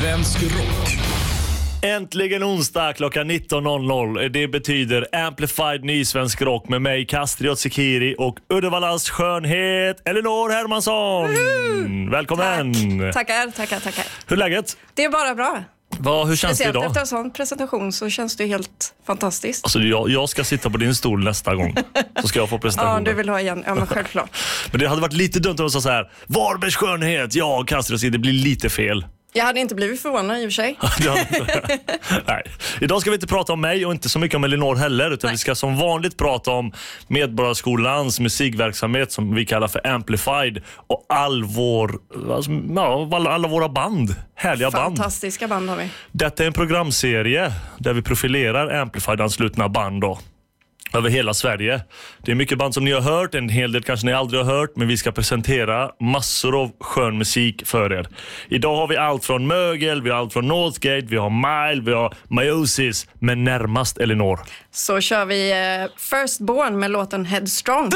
Svensk rock. Äntligen onsdag klockan 19.00. Det betyder Amplified Nysvensk Rock med mig, Kastriot Sekiri och Uddevallas skönhet Elinor Hermansson. Välkommen! Tackar, tackar, tackar. Hur är läget? Det är bara bra. Vad, hur känns det Speciellt idag? efter en sån presentation så känns det helt fantastiskt. Alltså, jag, jag ska sitta på din stol nästa gång. Så ska jag få Ja, presentationen. du vill ha igen. Ja, men självklart. Men det hade varit lite dumt om jag sa så här. Varbergs skönhet, ja, Kastriot Sekiri. Det blir lite fel. Jag hade inte blivit förvånad i och för sig. Nej. Idag ska vi inte prata om mig och inte så mycket om Elinor heller. Utan Nej. vi ska som vanligt prata om Medborgarskolans musikverksamhet som vi kallar för Amplified. Och all vår, alltså, ja, alla, alla våra band. Härliga band. Fantastiska band har vi. Detta är en programserie där vi profilerar Amplified-anslutna band. Då över hela Sverige. Det är mycket band som ni har hört, en hel del kanske ni aldrig har hört, men vi ska presentera massor av skön musik för er. Idag har vi allt från mögel, vi har allt från Northgate, vi har Mile, vi har Meiosis, men närmast Elinor. Så kör vi eh, Firstborn med låten Headstrong.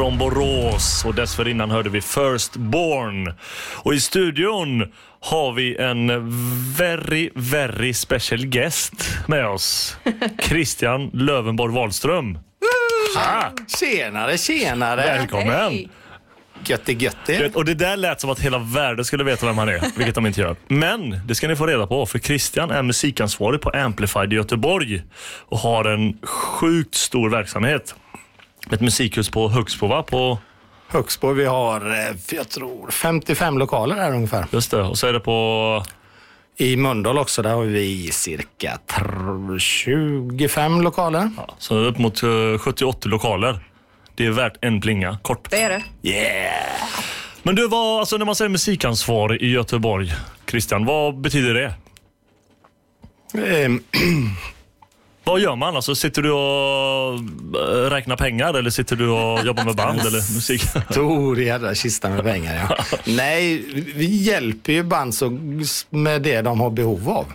Från Borås och dessförinnan hörde vi Firstborn. Och i studion har vi en very, very special guest med oss. Christian Lövenborg Wahlström. Ah, Tjenare, tjenare! välkommen! Götti, götti. Och det där lät som att hela världen skulle veta vem han är, vilket de inte gör. Men det ska ni få reda på, för Christian är musikansvarig på Amplified i Göteborg och har en sjukt stor verksamhet. Ett musikhus på Högsbo, va? På Högsbo, vi har, eh, jag tror, 55 lokaler här ungefär. Just det. Och så är det på... I Mölndal också, där har vi cirka tr- 25 lokaler. Ja, så upp mot eh, 70-80 lokaler. Det är värt en plinga, kort. Det är det. Yeah! Men du, vad, alltså när man säger musikansvarig i Göteborg, Christian, vad betyder det? Vad gör man? Alltså, sitter du och eh, räknar pengar eller sitter du och jobbar med band eller musik? Stor jädra kista med pengar, ja. Nej, vi hjälper ju band så, med det de har behov av.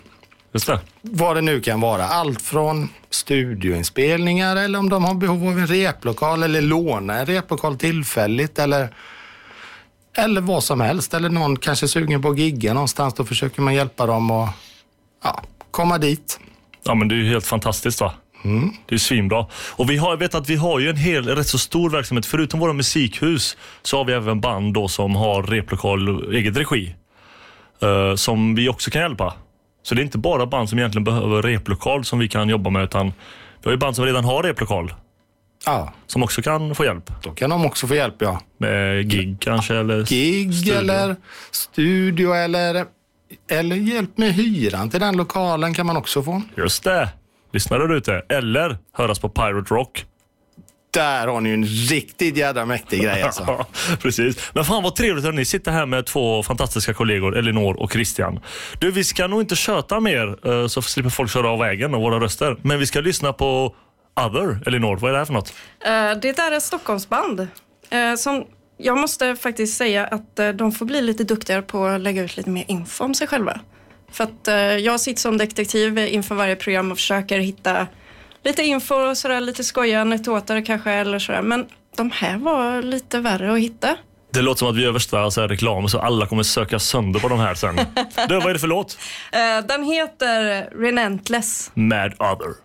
Just det. Vad det nu kan vara. Allt från studioinspelningar eller om de har behov av en replokal eller låna en replokal tillfälligt eller, eller vad som helst. Eller någon kanske är sugen på att gigga någonstans. Då försöker man hjälpa dem att ja, komma dit. Ja, men det är ju helt fantastiskt va? Det är svinbra. Och vi har, jag vet att vi har ju en hel, rätt så stor verksamhet. Förutom våra musikhus så har vi även band då som har replokal eget regi. eh, som vi också kan hjälpa. Så det är inte bara band som egentligen behöver replokal som vi kan jobba med utan vi har ju band som redan har replokal Ja, som också kan få hjälp. då kan de också få hjälp, ja. Med gig kanske eller Gig studio. eller studio eller, eller hjälp med hyran till den lokalen kan man också få. Just det. Lyssna där ute. Eller höras på Pirate Rock. Där har ni ju en riktigt jädra mäktig grej alltså. Ja, precis. Men fan vad trevligt att ni sitter här med två fantastiska kollegor, Elinor och Christian. Du, vi ska nog inte köta mer eh, så slipper folk köra av vägen och våra röster. Men vi ska lyssna på Other, Elinor. Vad är det här för något? Eh, Det är ett Stockholmsband eh, som jag måste faktiskt säga att eh, de får bli lite duktigare på att lägga ut lite mer info om sig själva. För att eh, jag sitter som detektiv inför varje program och försöker hitta lite info och sådär, lite skojiga anekdoter kanske eller sådär. Men de här var lite värre att hitta. Det låter som att vi gör värsta så här, reklam så alla kommer söka sönder på de här sen. du, vad är det för låt? Eh, Den heter Relentless. Mad Other.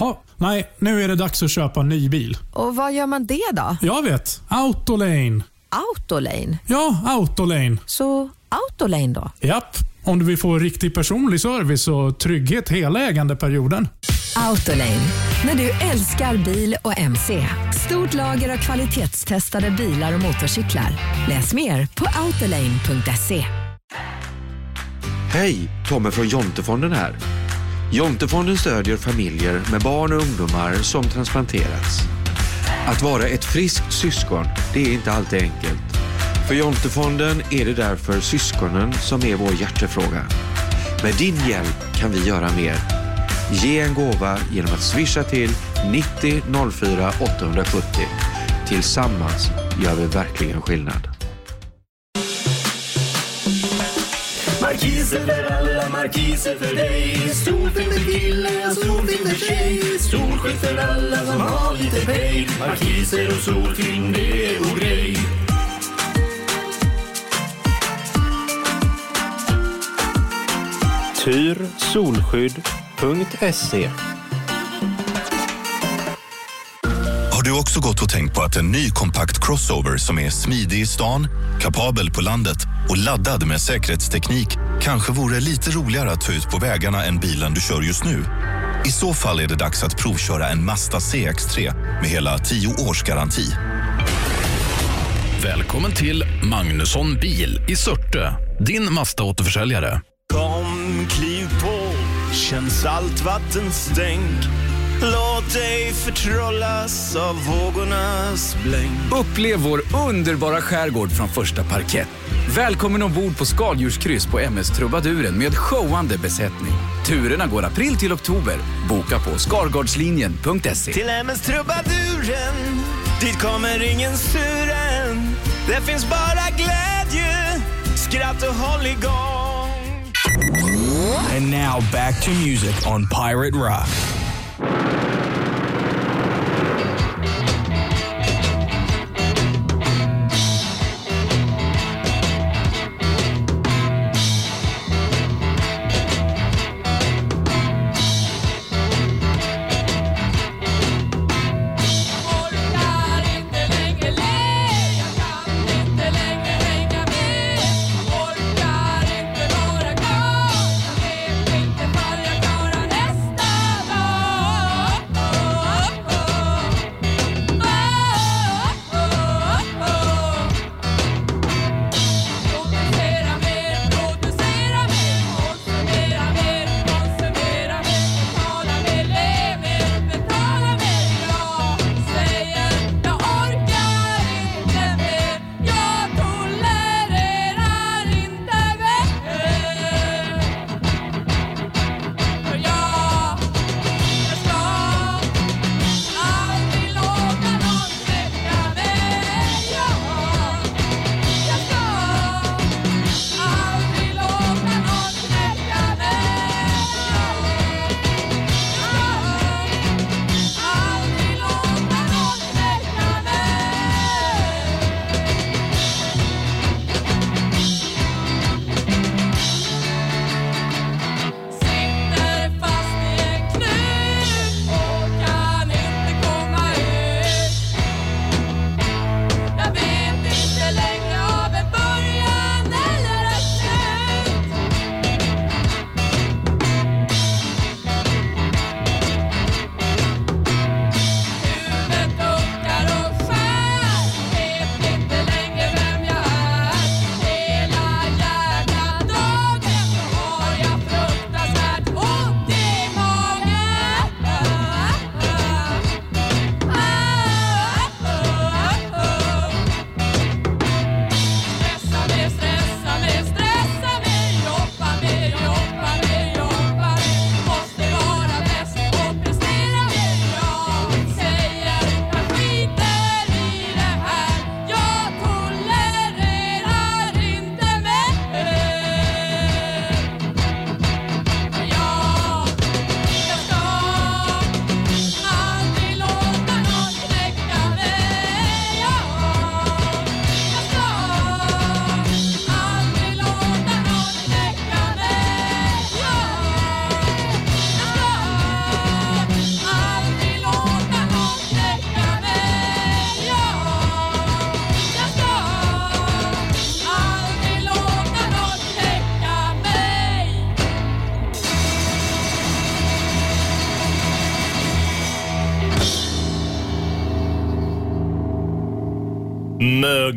Jaha. Nej, nu är det dags att köpa en ny bil. Och vad gör man det då? Jag vet. Autolane. Autolane? Ja, Autolane. Så Autolane då? Japp. Om du vill få riktig personlig service och trygghet hela ägandeperioden. Autolane. När du älskar bil och MC. Stort lager av kvalitetstestade bilar och motorcyklar. Läs mer på autolane.se. Hej! Tommy från Jontefonden här. Jontefonden stödjer familjer med barn och ungdomar som transplanterats. Att vara ett friskt syskon, det är inte alltid enkelt. För Jontefonden är det därför syskonen som är vår hjärtefråga. Med din hjälp kan vi göra mer. Ge en gåva genom att swisha till 90 04 870. Tillsammans gör vi verkligen skillnad. Markiser för alla, markiser för dig. Solfilm för kille och solfilm för tjej. Solskydd för alla som har lite pej. Markiser och solfilm, det är vår grej. Tyrsolskydd.se Har du också gått och tänkt på att en ny kompakt crossover som är smidig i stan, kapabel på landet och laddad med säkerhetsteknik kanske vore lite roligare att ta ut på vägarna än bilen du kör just nu? I så fall är det dags att provköra en Mazda CX-3 med hela 10 års garanti. Välkommen till Magnusson Bil i Surte. Din Mazda-återförsäljare. Kom, kliv på, känn saltvattenstänk Låt dig förtrollas av vågornas blänk Upplev vår underbara skärgård från första parkett. Välkommen ombord på skaldjurskryss på MS Trubaduren med showande besättning. Turerna går april till oktober. Boka på skargardslinjen.se. Till MS Trubaduren, dit kommer ingen suren Det finns bara glädje, skratt och håll igång And now back to music on Pirate Rock. Thank you.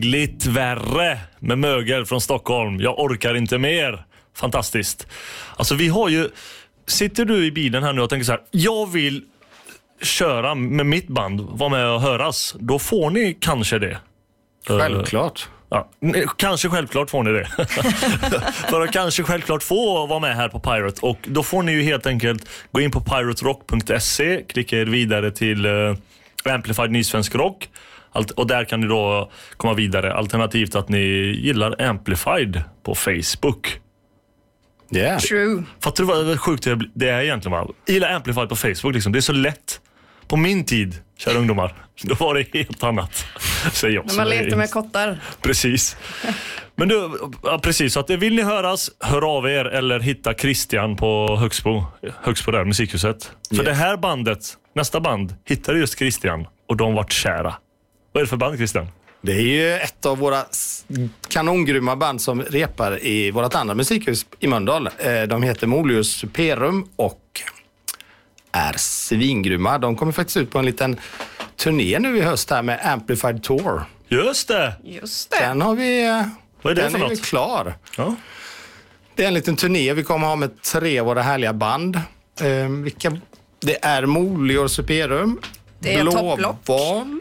Mögligt värre med mögel från Stockholm. Jag orkar inte mer. Fantastiskt. Alltså vi har ju... Sitter du i bilen här nu och tänker så här, jag vill köra med mitt band, vara med och höras. Då får ni kanske det. Självklart. Ja, nej, kanske självklart får ni det. För att kanske självklart få vara med här på Pirate. Och då får ni ju helt enkelt gå in på piraterock.se, klicka er vidare till uh, Amplified Nysvensk Rock. Allt, och där kan ni då komma vidare. Alternativt att ni gillar Amplified på Facebook. Yeah. True. Fattar du vad sjukt det är- det är egentligen? Va? Gilla Amplified på Facebook. Liksom. Det är så lätt. På min tid, kära ungdomar, då var det helt annat. Säger jag. När man letar med kottar. Precis. Men du, ja, precis. Så att vill ni höras, hör av er eller hitta Christian på Högsbo, Högsbo där, musikhuset. För Yes. det här bandet, nästa band, hittade just Christian och de vart kära. Vad är det för band Christian? Det är ju ett av våra kanongrymma band som repar i vårt andra musikhus i Mölndal. Eh, De heter Molius Superum och är svingrymma. De kommer faktiskt ut på en liten turné nu i höst här med Amplified Tour. Just det! Just det. Den har vi... eh, Vad är det den för är något? klar. Ja. Det är en liten turné vi kommer ha med tre av våra härliga band. Eh, vilka, det är Molior Superum, Det är Topplock. Blåval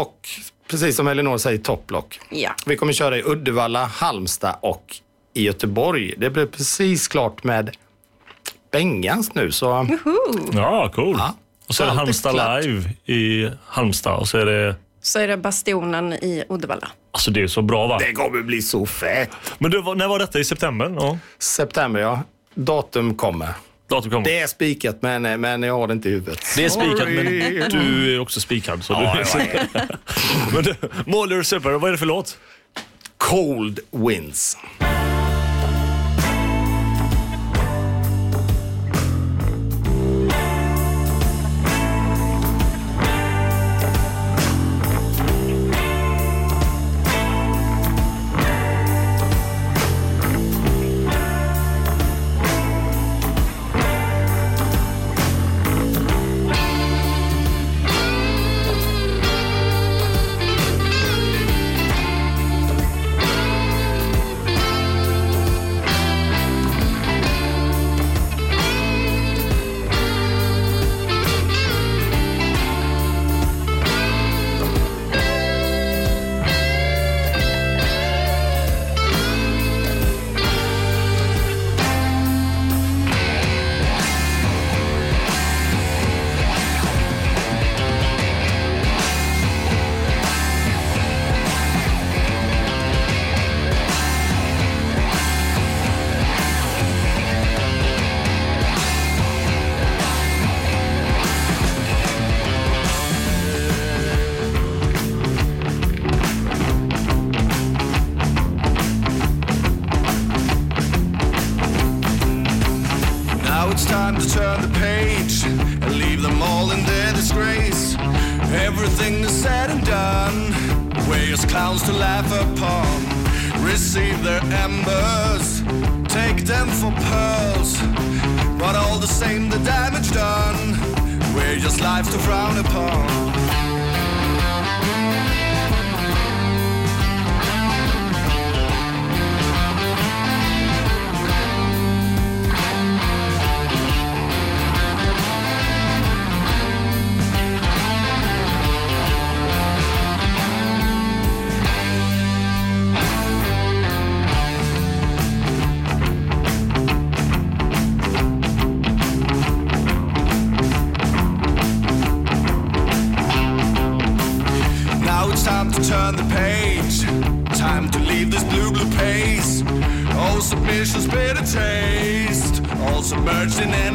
och precis som Elinor säger Topplock. Ja. Vi kommer köra i Uddevalla, Halmstad och i Göteborg. Det blir precis klart med Bengans nu. Så Ja, cool. Ja. Och så är det Halmstad klart. live i Halmstad och så är det... Så är det Bastionen i Uddevalla. Alltså det är så bra va? det kommer bli så fett. Men du, vad- när var detta? I september? Ja. September ja. Datum kommer. Datum kommer. Det är spikat men, men jag har det inte i huvudet. Det är spikat, men du är också spikad. Så Ja, du... men Måler Super, vad är det för låt? Cold Winds. Clowns to laugh upon. Receive their embers, take them for pearls. But all the same, the damage done. We're just lives to frown upon. All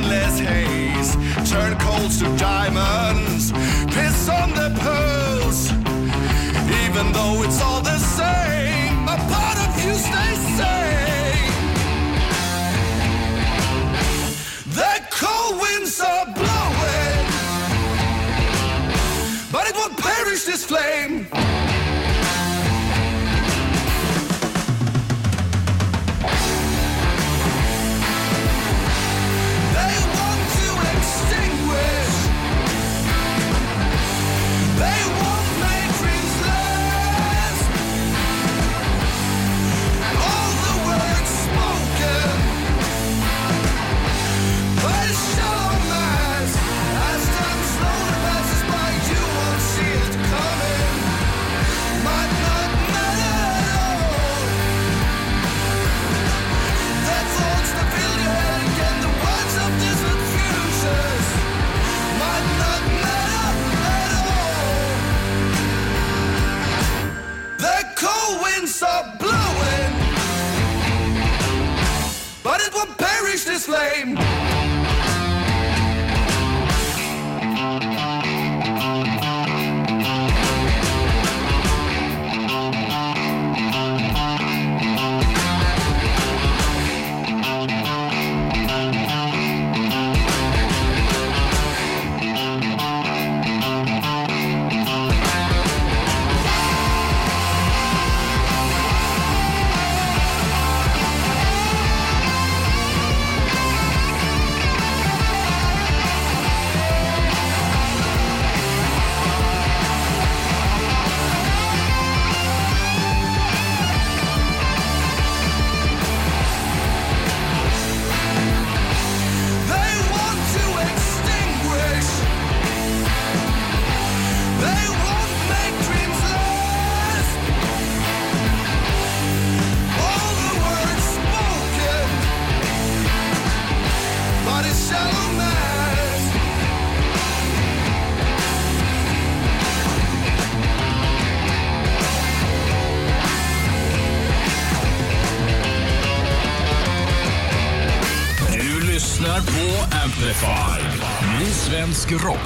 time. Rock.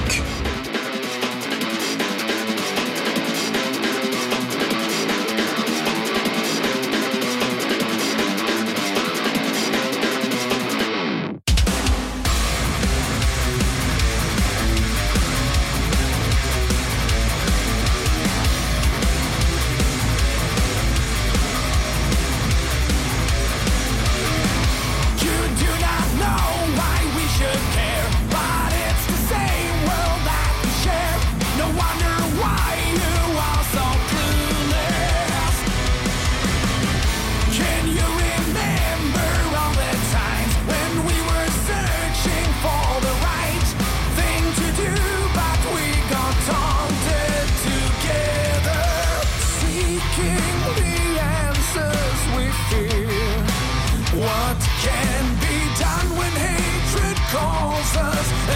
answers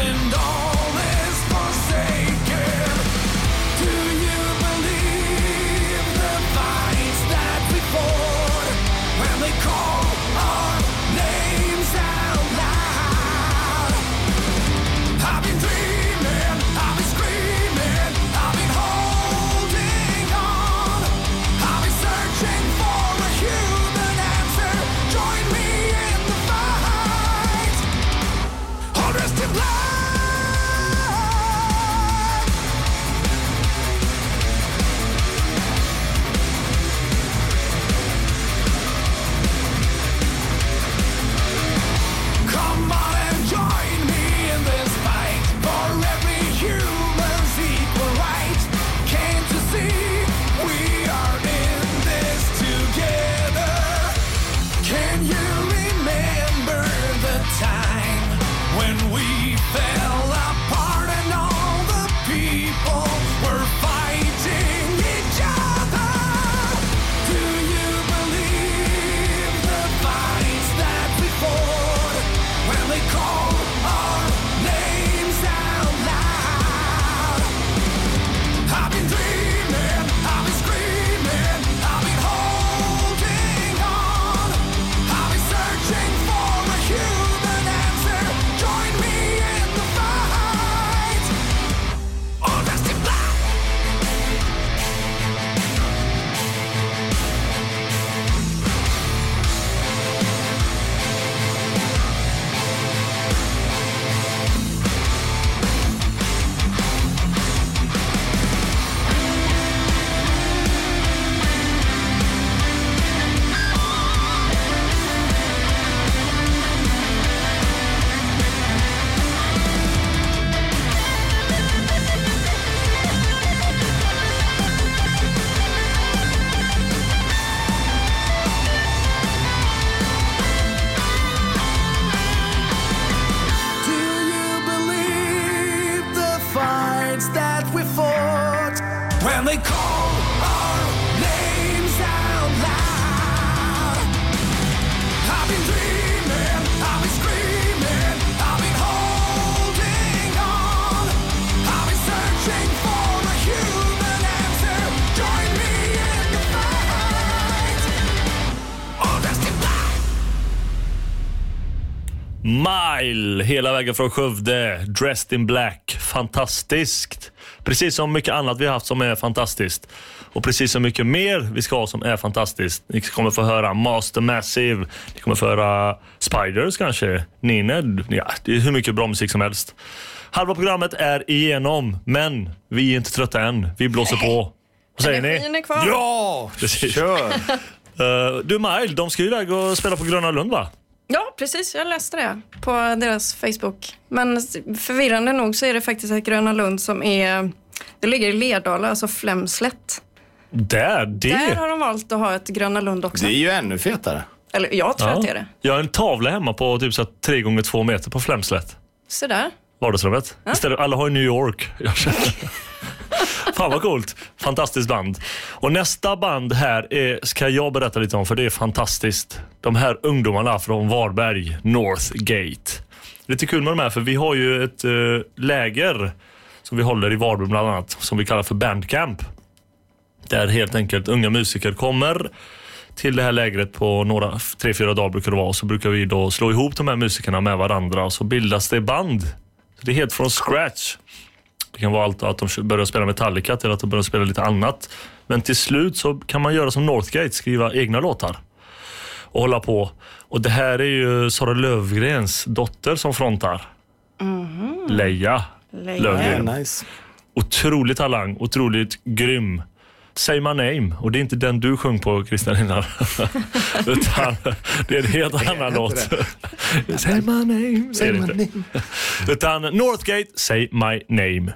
hela vägen från Skövde. Dressed in black. Fantastiskt. Precis som mycket annat vi har haft som är fantastiskt. Och precis som mycket mer vi ska ha som är fantastiskt. Ni kommer få höra Master Massive. Ni kommer få höra Spiders kanske. Nined. Ja, det är hur mycket bra musik som helst. Halva programmet är igenom, men vi är inte trötta än. Vi blåser på. Vad säger Energin ni? är kvar. Ja! Precis. Kör! du Mile, de ska ju iväg och spela på Gröna Lund va? Ja, precis. Jag läste det på deras Facebook. Men förvirrande nog så är det faktiskt ett Gröna Lund som är... Det ligger i Lerdala, alltså Flämslätt. Där, det. Där har de valt att ha ett Gröna Lund också. Det är ju ännu fetare. Eller jag tror att det är det. Jag har en tavla hemma på typ så här tre gånger två meter på Flämslätt. Så där. Vardagsrummet. Istället, alla har ju New York. Jag känner- Fan vad coolt. Fantastiskt band. Och nästa band här är, ska jag berätta lite om för det är fantastiskt. De här ungdomarna från Varberg, Northgate. Lite kul med de här för vi har ju ett eh, läger som vi håller i Varberg bland annat som vi kallar för Bandcamp. Där helt enkelt unga musiker kommer till det här lägret på några, tre, fyra dagar brukar det vara. Och så brukar vi då slå ihop de här musikerna med varandra och så bildas det band. Så det är helt från scratch. Det kan vara allt att de börjar spela Metallica till att de börjar spela lite annat. Men till slut så kan man göra som Northgate, skriva egna låtar och hålla på. Och det här är ju Sara Lövgrens dotter som frontar. Leia Leia. Lövgren. Nice. Otrolig talang, otroligt grym. Say My Name, och det är inte den du sjöng på Christian innan. Utan det är en helt annan låt. Say My Name. Say my inte. Utan Northgate, Say My Name.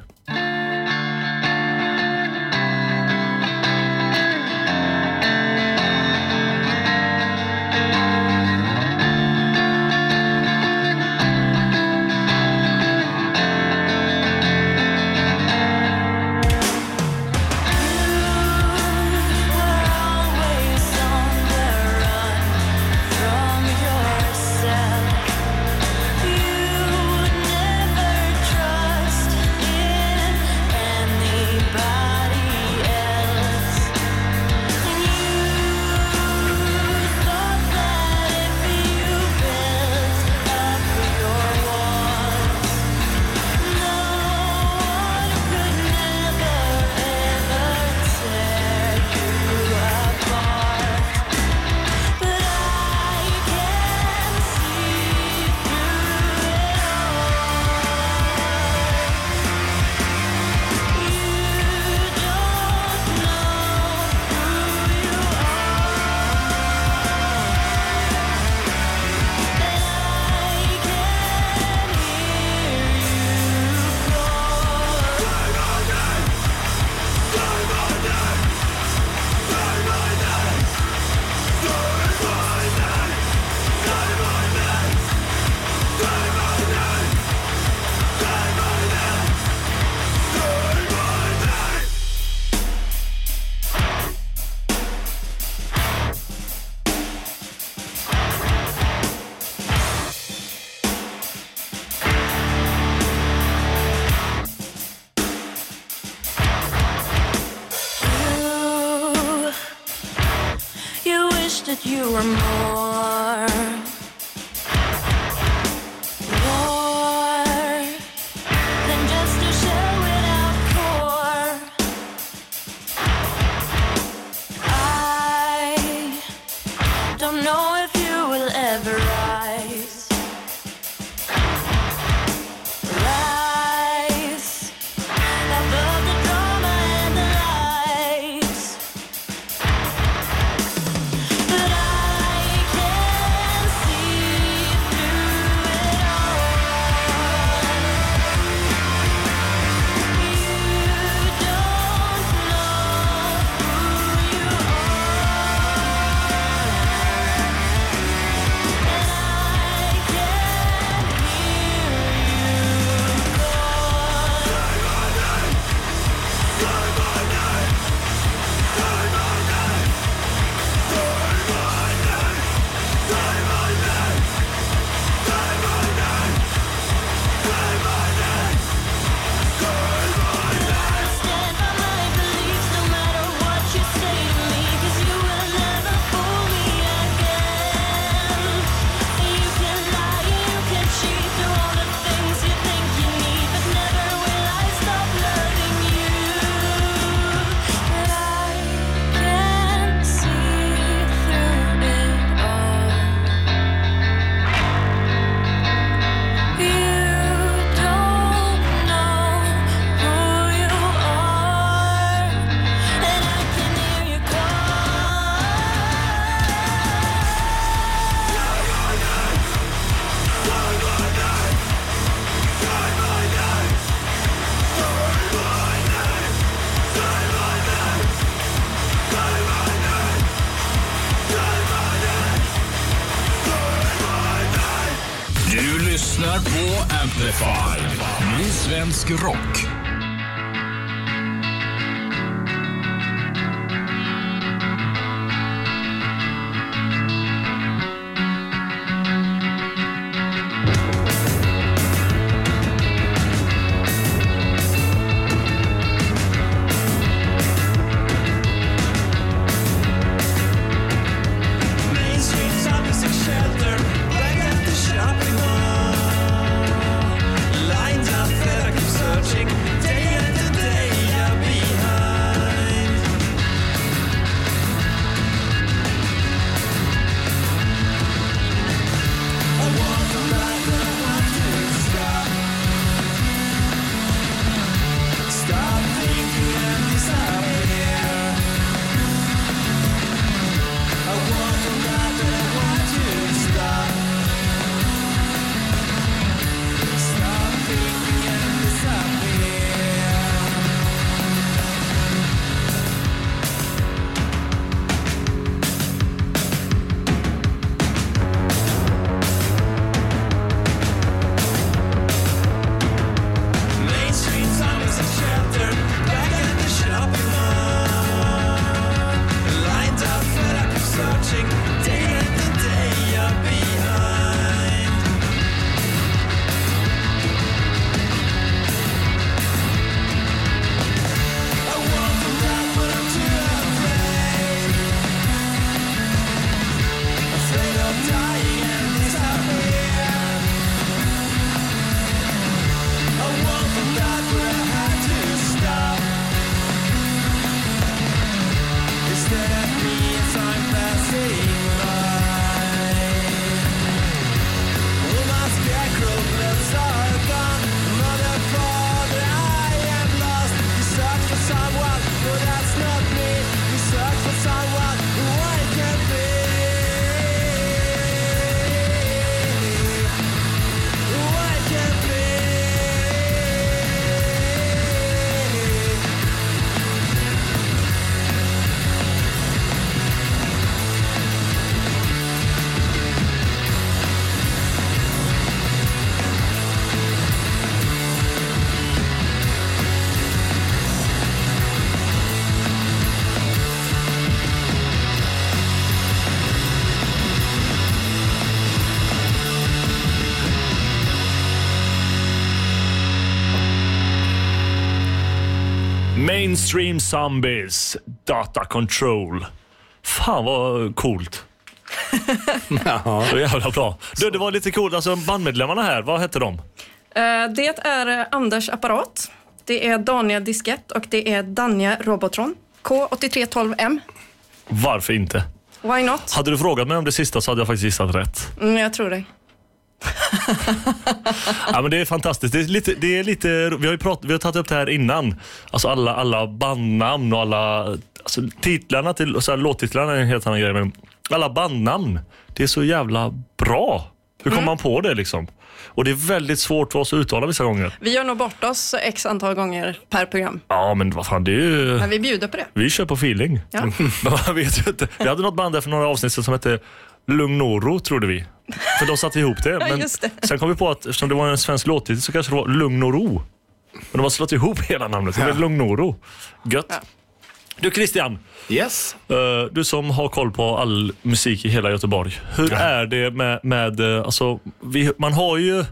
You were more. Lyssnar på Amplify. Ny svensk rock. Mainstream Zombies, Data Control. Fan vad coolt. Så jävla bra. Du, det var lite coolt. Alltså bandmedlemmarna här, vad hette de? Eh, Det är eh, Anders Apparat, det är Daniel Diskett och det är Danja Robotron. K8312M. Varför inte? Why not? Hade du frågat mig om det sista så hade jag faktiskt gissat rätt. Mm, jag tror dig. Ja, men det är fantastiskt. Det är lite, det är lite, vi, har ju prat, vi har tagit upp det här innan. Alltså alla, alla bandnamn och alla alltså titlarna till, så här, låttitlarna är en helt annan grej. Men alla bandnamn, det är så jävla bra. Hur kommer Mm. man på det liksom? Och det är väldigt svårt för oss att uttala vissa gånger. Vi gör nog bort oss x antal gånger per program. Ja, men vad fan, det är ju... Men vi bjuder på det. Vi kör på feeling. Ja. Men man vet ju inte. Vi hade något band där för några avsnitt som hette Lugnoro, trodde vi. För de satte ihop det. Ja, Men det. sen kom vi på att eftersom det var en svensk låttitel så kanske det var Lugn och ro. Men de har slått ihop hela namnet. Det blev Lugn och ro. Gött. Du Christian. Yes. Eh, Du som har koll på all musik i hela Göteborg. Hur är det med, med eh, alltså, vi, man har ju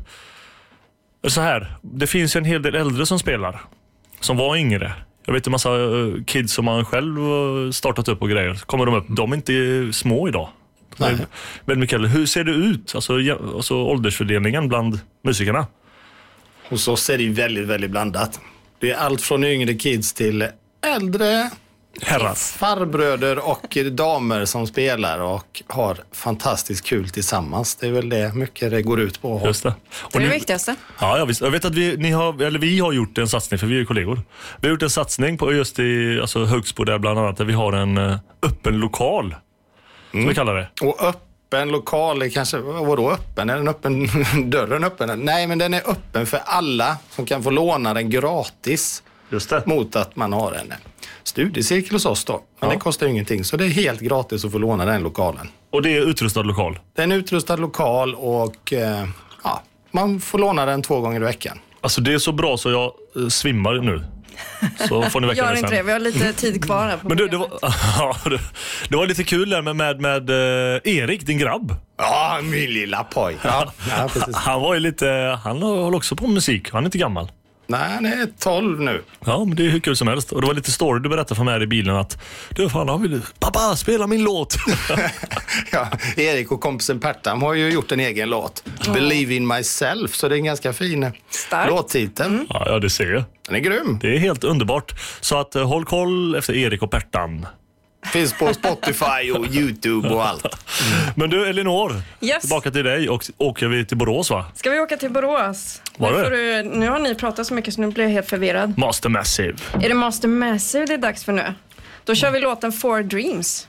så här. Det finns ju en hel del äldre som spelar. Som var yngre. Jag vet en massa eh, kids som man själv startat upp och grejer. Kommer de upp, de är inte små idag. Nej. Mycket äldre. Hur ser det ut? Alltså, alltså åldersfördelningen bland musikerna? Hos oss är det väldigt, väldigt blandat. Det är allt från yngre kids till äldre Herrar. farbröder och damer som spelar och har fantastiskt kul tillsammans. Det är väl det mycket det går ut på. Just det. Det är det viktigaste. Ja, jag, visst. jag vet att vi, ni har, eller vi har gjort en satsning, för vi är ju kollegor. Vi har gjort en satsning på just i alltså Högsbo där bland annat, där vi har en eh, öppen lokal. Som vi kallar det. Och öppen lokal kanske, vadå öppen? Är den öppen, dörren öppen? Nej, men den är öppen för alla som kan få låna den gratis. Just det. Mot att man har en studiecirkel hos oss då. Men det kostar ju ingenting, så det är helt gratis att få låna den lokalen. Och det är utrustad lokal? Det är en utrustad lokal och eh, ja, Man får låna den två gånger i veckan. Alltså det är så bra så jag eh, svimmar nu. Så får ni väcka Gör inte sen. det, vi har lite tid kvar här. På Men du, det var, ja, det, var lite kul där med, med, med eh, Erik, din grabb. Ja, min lilla pojk. Ja, ja. Han var ju lite, han håller också på med musik. Han är inte gammal. Nej, han är 12 nu. Ja, men det är hur kul som helst. Och det var lite story du berättade för mig i bilen att du fan, han ville, pappa spela min låt. Ja, Erik och kompisen Pertam har ju gjort en egen låt. Believe in myself, så det är en ganska fin låttitel. ja, ja, det ser jag. Den är grym. Det är helt underbart. Så att eh, håll koll efter Erik och Pertan. Finns på Spotify och YouTube och allt. Men du Elinor, Yes. tillbaka till dig och åker vi till Borås va? Ska vi åka till Borås? Var nu, du, nu har ni pratat så mycket så nu blir jag helt förvirrad. Master Massive. Är det Master Massive det är dags för nu? Då kör vi låten Four Dreams.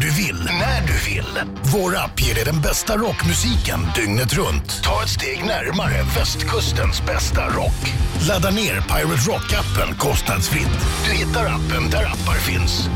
du vill, när du vill. Vår app ger dig den bästa rockmusiken dygnet runt. Ta ett steg närmare västkustens bästa rock. Ladda ner Pirate Rock-appen kostnadsfritt. Du hittar appen där appar finns.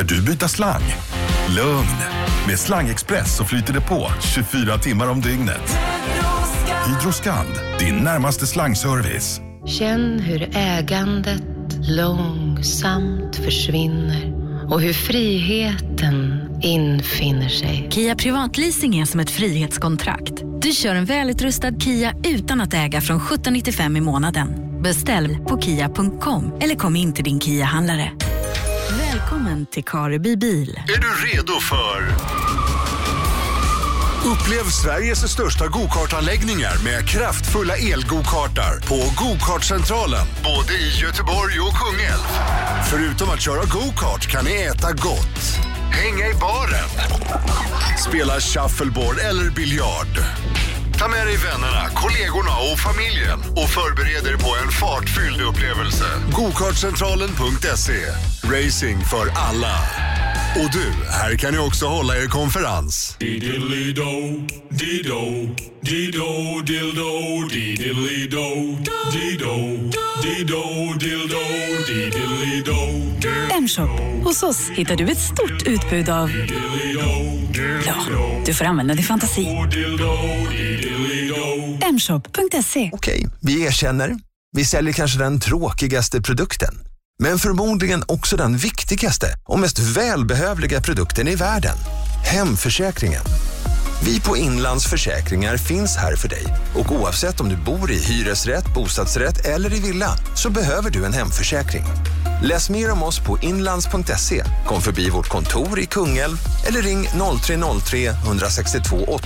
Behöver du byta slang? Lugn! Med Slangexpress så flyter det på 24 timmar om dygnet. Hydroskand, din närmaste slangservice. Känn hur ägandet långsamt försvinner och hur friheten infinner sig. Kia Privatleasing är som ett frihetskontrakt. Du kör en välutrustad Kia utan att äga från 1795 i månaden. Beställ på kia.com eller kom in till din Kia-handlare. Välkommen till Kareby bil. Är du redo för... Upplev Sveriges största gokartanläggningar med kraftfulla elgokartar på Gokartcentralen, både i Göteborg och Kungälv. Förutom att köra gokart kan ni äta gott, hänga i baren, spela shuffleboard eller biljard. Ta med dig vännerna, kollegorna och familjen och förbered er på en fartfylld upplevelse. Gokartcentralen.se. Racing för alla. Och du, här kan ni också hålla er konferens. Diddly-do, dido, dido, dildo, diddly-do, dido, dido, dildo, diddly-do. M-shop. Hos oss hittar du ett stort utbud av... Ja, du får använda din fantasi. Mshop.se. Okej, vi erkänner. Vi säljer kanske den tråkigaste produkten. Men förmodligen också den viktigaste och mest välbehövliga produkten i världen. Hemförsäkringen. Vi på Inlandsförsäkringar finns här för dig och oavsett om du bor i hyresrätt, bostadsrätt eller i villa så behöver du en hemförsäkring. Läs mer om oss på inlands.se, kom förbi vårt kontor i Kungälv eller ring 0303 162 80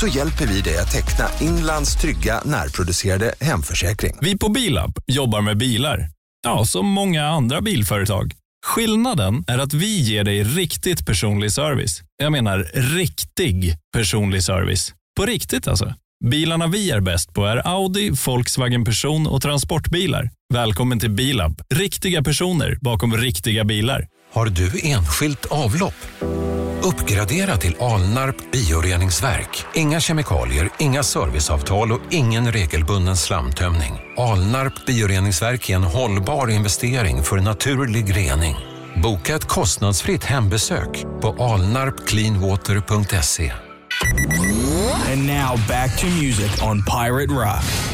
så hjälper vi dig att teckna Inlands trygga närproducerade hemförsäkring. Vi på Bilab jobbar med bilar. Ja, som många andra bilföretag. Skillnaden är att vi ger dig riktigt personlig service. Jag menar riktig personlig service. På riktigt alltså. Bilarna vi är bäst på är Audi, Volkswagen Person och transportbilar. Välkommen till Bilab. Riktiga personer bakom riktiga bilar. Har du enskilt avlopp? Uppgradera till Alnarp bioreningsverk. Inga kemikalier, inga serviceavtal och ingen regelbunden slamtömning. Alnarp bioreningsverk är en hållbar investering för naturlig rening. Boka ett kostnadsfritt hembesök på alnarpcleanwater.se. And now back to music on Pirate Rock.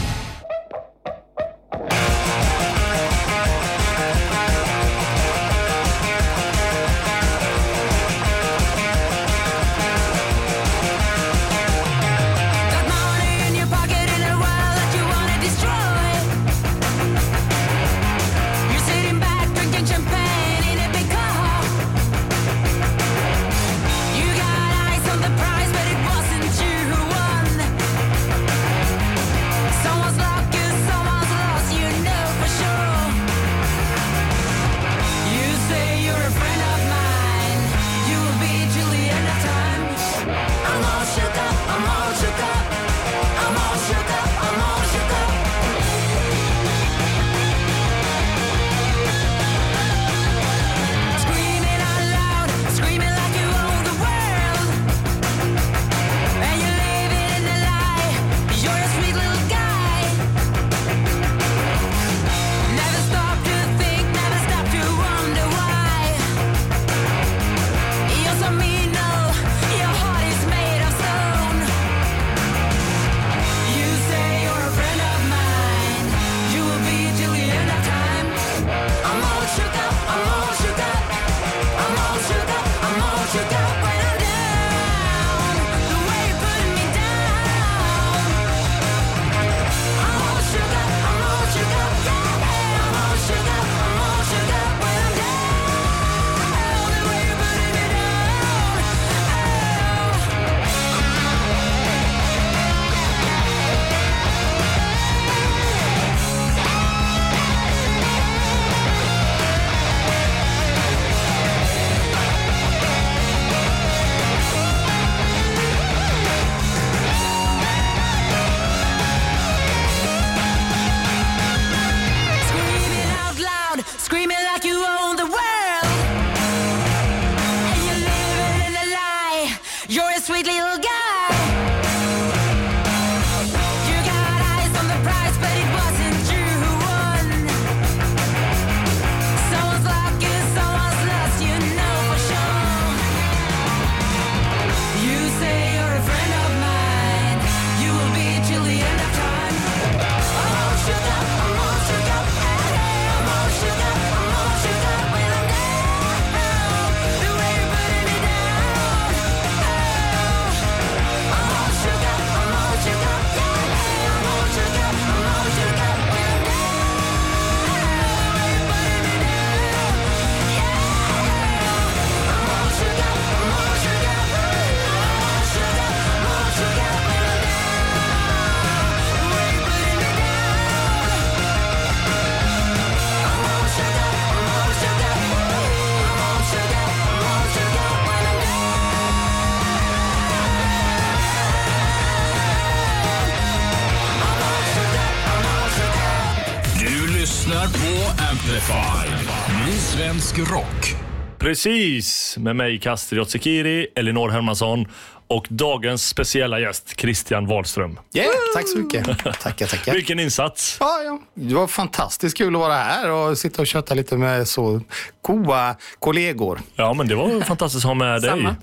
Precis, med mig Kastriot Sekiri, Elinor Hermansson och dagens speciella gäst Christian Wahlström. Yeah, tack så mycket. Tackar, tackar. Vilken insats! Ja, ja. Det var fantastiskt kul att vara här och sitta och köta lite med så goa kollegor. Ja, men det var fantastiskt att ha med dig. Samma.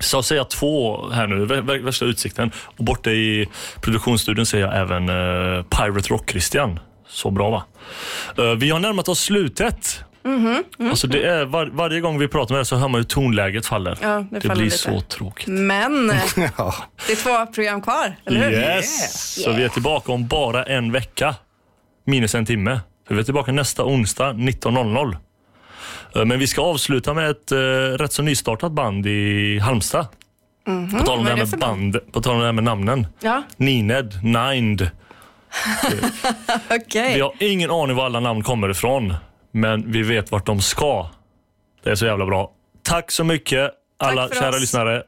Så ser jag två här nu, vä- vä- värsta utsikten. Och borta i produktionsstudion ser jag även uh, Pirate Rock Christian. Så bra va? Eh, vi har närmat oss slutet. Mhm, mm. Alltså det är, var, varje gång vi pratar med er så hör man hur tonläget faller. Ja, det det faller blir lite. så tråkigt. Men det är två program kvar, eller hur? Yes! Så vi är tillbaka om bara en vecka. Minus en timme. För vi är tillbaka nästa onsdag 19.00. Eh, Men vi ska avsluta med ett uh, rätt så nystartat band i Halmstad. Mhm, På tal om vad det är här med band, på tal om det här med namnen. Ja, Nined, Nined. okej. Vi har ingen aning var alla namn kommer ifrån, men vi vet vart de ska. Det är så jävla bra. Tack så mycket alla kära oss. lyssnare.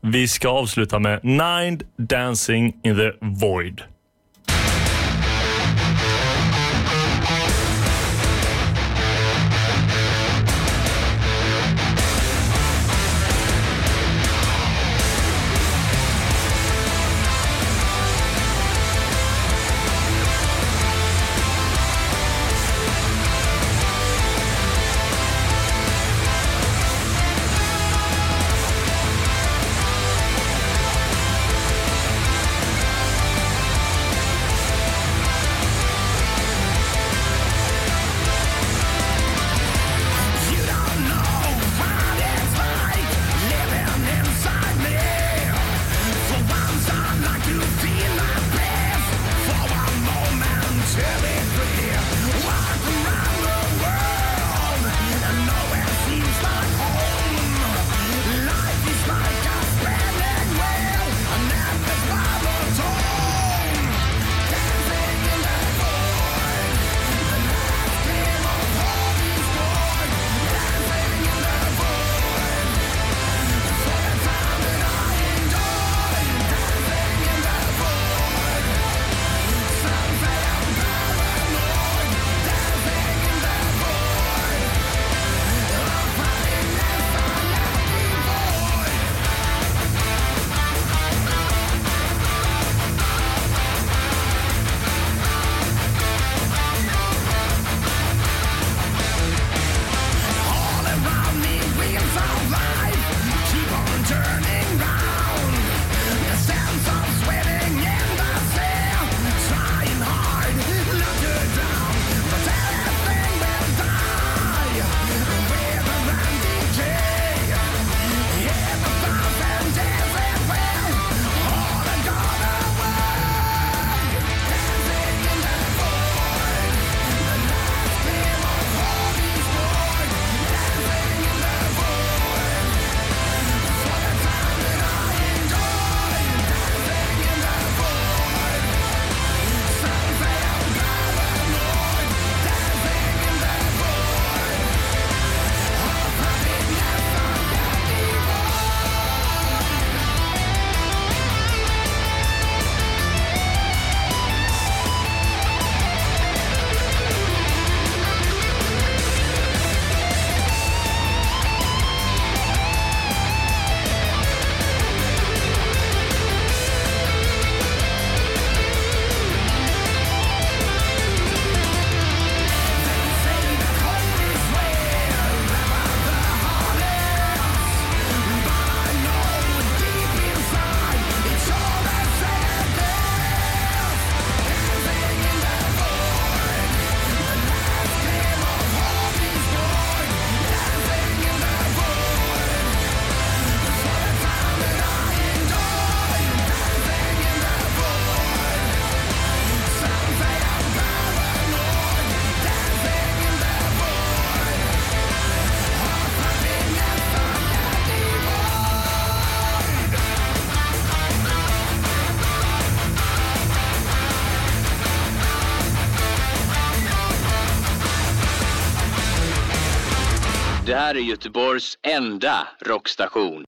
Vi ska avsluta med Nined Dancing in the Void. Här är Göteborgs enda rockstation.